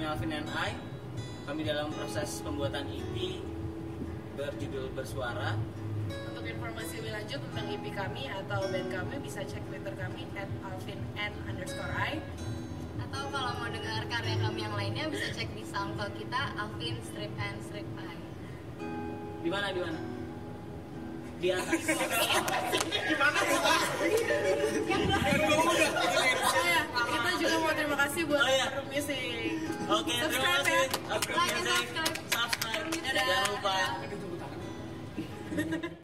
Kami Alvin and I. Kami dalam proses pembuatan EP berjudul Bersuara. Untuk informasi lebih lanjut tentang EP kami atau band kami bisa cek Twitter kami at alvin n underscore i. Atau kalau mau dengar karya kami yang lainnya bisa cek di SoundCloud kita Alvin Strip and Strip Eye. Di mana di mana? Di atas. Oh subscribe ya subscribe subscribe. Dadah